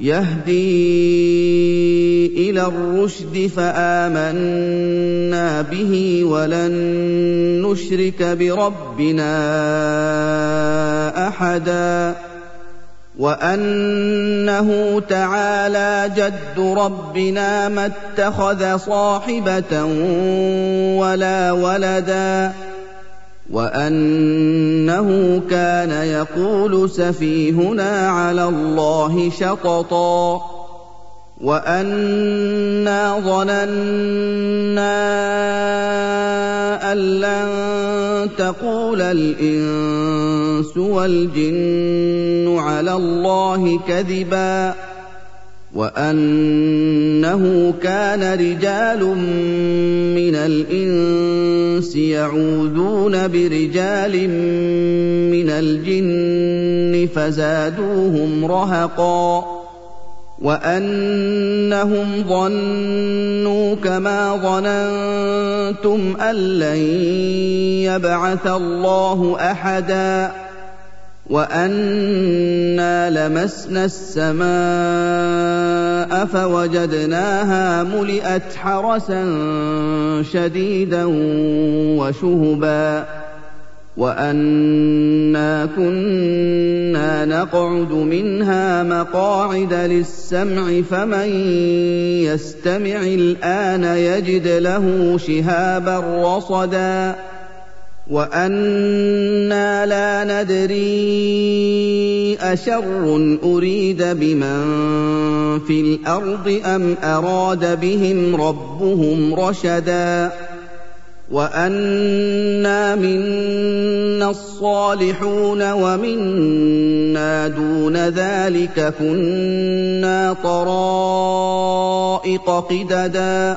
يهدي إلى الرشد فآمنا به ولن نشرك بربنا أحدا وأنه تعالى جد ربنا ما اتخذ صاحبة ولا ولدا وأنه كان يقول سفيهنا على الله شططا وأنا ظننا أن لن تقول الإنس والجن على الله كذبا وأنه كان رجال من الإنس يعوذون برجال من الجن فزادوهم رهقا وأنهم ظنوا كما ظننتم أن لن يبعث الله أحدا وَأَنَّا لَمَسْنَا السَّمَاءَ فَوَجَدْنَاهَا مُلِئَتْ حَرَسًا شَدِيدًا وَشُهُبًا وَأَنَّا كُنَّا نَقْعُدُ مِنْهَا مَقَاعِدَ لِلسَّمْعِ فَمَن يَسْتَمِعِ الْآنَ يَجِدْ لَهُ شِهَابًا رَّصَدًا وَأَنَّا لَا نَدْرِي أَشَرٌّ أُرِيدَ بِمَن فِي الْأَرْضِ أَمْ أَرَادَ بِهِمْ رَبُّهُمْ رَشَدًا وَأَنَّا مِنَّا الصَّالِحُونَ وَمِنَّا دُونَ ذَٰلِكَ كُنَّا طَرَائِقَ قِدَدًا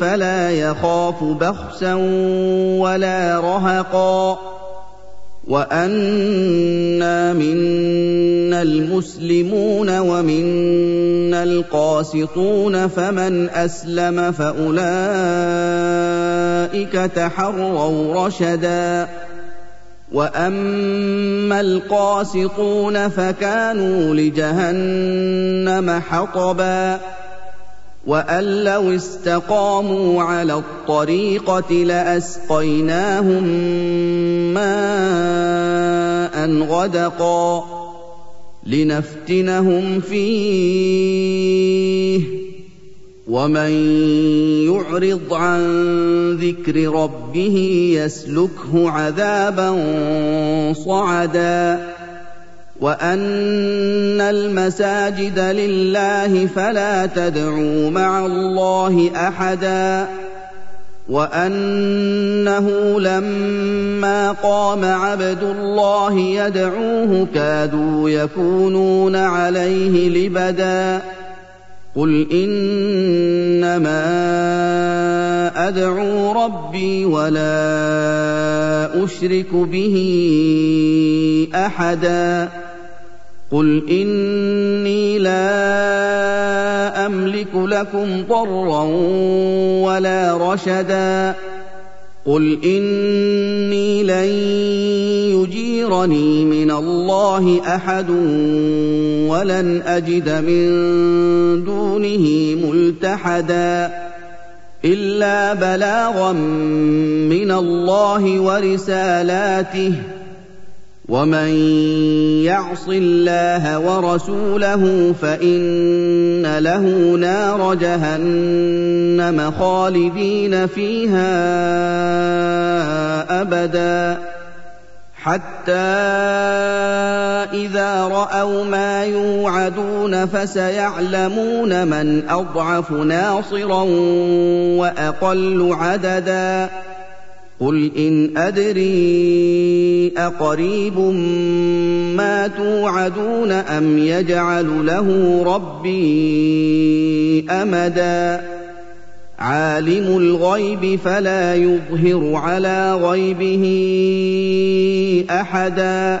فَلَا يَخَافُ بَخْسًا وَلَا رَهَقًا وَأَنَّا مِنَّا الْمُسْلِمُونَ وَمِنَّا الْقَاسِطُونَ فَمَنْ أَسْلَمَ فَأُولَٰئِكَ تَحَرَّوْا رَشَدًا وَأَمَّا الْقَاسِطُونَ فَكَانُوا لِجَهَنَّمَ حَطَبًا وَأَن لَّوِ اسْتَقَامُوا عَلَى الطَّرِيقَةِ لَأَسْقَيْنَاهُم مَّاءً غَدَقًا لِّنَفْتِنَهُمْ فِيهِ ۚ وَمَن يُعْرِضْ عَن ذِكْرِ رَبِّهِ يَسْلُكْهُ عَذَابًا صَعَدًا وَأَنَّ الْمَسَاجِدَ لِلَّهِ فَلَا تَدْعُوا مَعَ اللَّهِ أَحَدًا وَأَنَّهُ لَمَّا قَامَ عَبْدُ اللَّهِ يَدْعُوهُ كَادُوا يَكُونُونَ عَلَيْهِ لِبَدًا قُلْ إِنَّمَا أَدْعُو رَبِّي وَلَا أُشْرِكُ بِهِ أَحَدًا قُلْ إِنِّي لَا أَمْلِكُ لَكُمْ ضَرًّا وَلَا رَشَدًا قُلْ إِنِّي لَن يُجِيرَنِي مِنَ اللَّهِ أَحَدٌ وَلَنْ أَجِدَ مِن دُونِهِ مُلْتَحَدًا إِلَّا بَلَاغًا مِّنَ اللَّهِ وَرِسَالَاتِهِ ۚ وَمَن يَعْصِ اللَّهَ وَرَسُولَهُ فَإِنَّ لَهُ نَارَ جَهَنَّمَ خَالِدِينَ فِيهَا أَبَدًا حتى اذا راوا ما يوعدون فسيعلمون من اضعف ناصرا واقل عددا قل ان ادري اقريب ما توعدون ام يجعل له ربي امدا عالم الغيب فلا يظهر على غيبه احدا